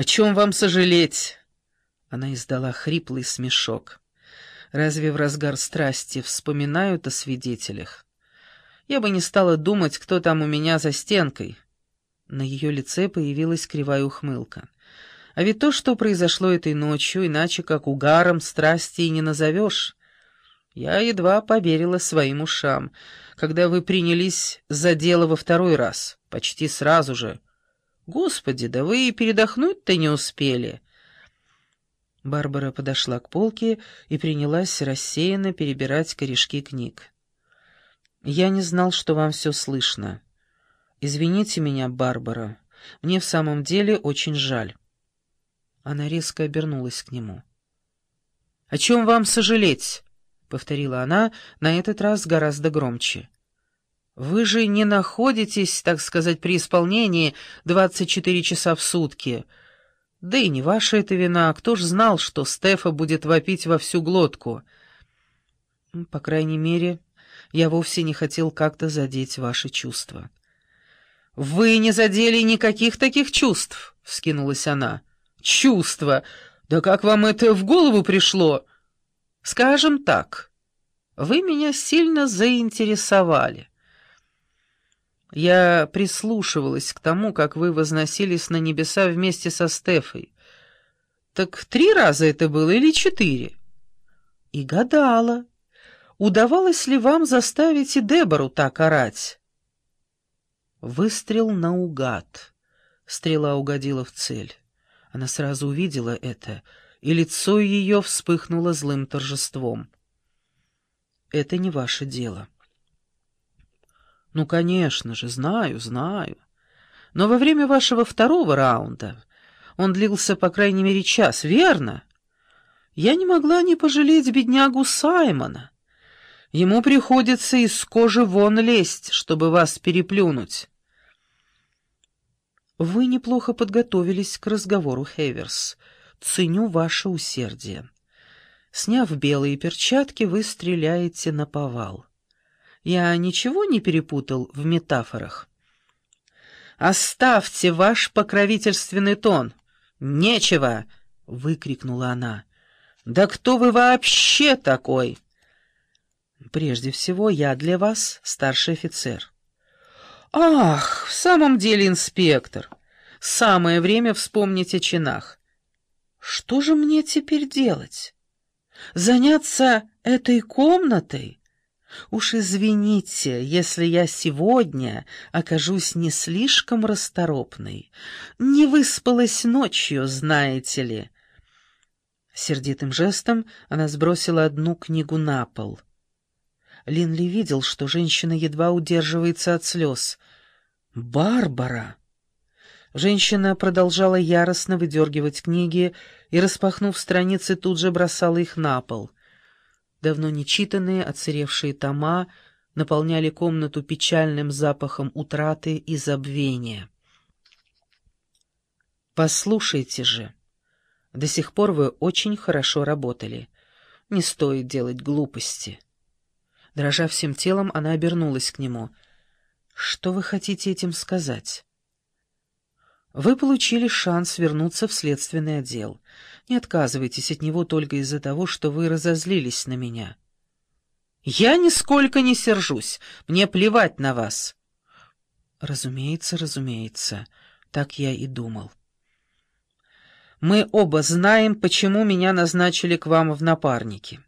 «О чем вам сожалеть?» Она издала хриплый смешок. «Разве в разгар страсти вспоминают о свидетелях? Я бы не стала думать, кто там у меня за стенкой». На ее лице появилась кривая ухмылка. «А ведь то, что произошло этой ночью, иначе как угаром страсти и не назовешь. Я едва поверила своим ушам, когда вы принялись за дело во второй раз, почти сразу же». Господи, да вы и передохнуть-то не успели. Барбара подошла к полке и принялась рассеянно перебирать корешки книг. «Я не знал, что вам все слышно. Извините меня, Барбара. Мне в самом деле очень жаль». Она резко обернулась к нему. «О чем вам сожалеть?» — повторила она, на этот раз гораздо громче. Вы же не находитесь, так сказать, при исполнении 24 часа в сутки. Да и не ваша это вина. Кто ж знал, что Стефа будет вопить во всю глотку? По крайней мере, я вовсе не хотел как-то задеть ваши чувства. «Вы не задели никаких таких чувств!» — вскинулась она. «Чувства! Да как вам это в голову пришло? Скажем так, вы меня сильно заинтересовали». Я прислушивалась к тому, как вы возносились на небеса вместе со Стефой. Так три раза это было или четыре? И гадала, удавалось ли вам заставить и Дебору так орать? Выстрел наугад. Стрела угодила в цель. Она сразу увидела это, и лицо ее вспыхнуло злым торжеством. «Это не ваше дело». «Ну, конечно же, знаю, знаю. Но во время вашего второго раунда он длился, по крайней мере, час, верно? Я не могла не пожалеть беднягу Саймона. Ему приходится из кожи вон лезть, чтобы вас переплюнуть». «Вы неплохо подготовились к разговору, Хейверс. Ценю ваше усердие. Сняв белые перчатки, вы стреляете на повал». Я ничего не перепутал в метафорах? «Оставьте ваш покровительственный тон! Нечего!» — выкрикнула она. «Да кто вы вообще такой?» «Прежде всего, я для вас старший офицер». «Ах, в самом деле инспектор! Самое время вспомнить о чинах. Что же мне теперь делать? Заняться этой комнатой?» Уж извините, если я сегодня окажусь не слишком расторопной. Не выспалась ночью, знаете ли. Сердитым жестом она сбросила одну книгу на пол. Линли видел, что женщина едва удерживается от слез. «Барбара!» Женщина продолжала яростно выдергивать книги и, распахнув страницы, тут же бросала их на пол — Давно нечитанные, отсыревшие тома наполняли комнату печальным запахом утраты и забвения. «Послушайте же, до сих пор вы очень хорошо работали. Не стоит делать глупости». Дрожа всем телом, она обернулась к нему. «Что вы хотите этим сказать?» Вы получили шанс вернуться в следственный отдел. Не отказывайтесь от него только из-за того, что вы разозлились на меня. Я нисколько не сержусь. Мне плевать на вас. Разумеется, разумеется. Так я и думал. Мы оба знаем, почему меня назначили к вам в напарники.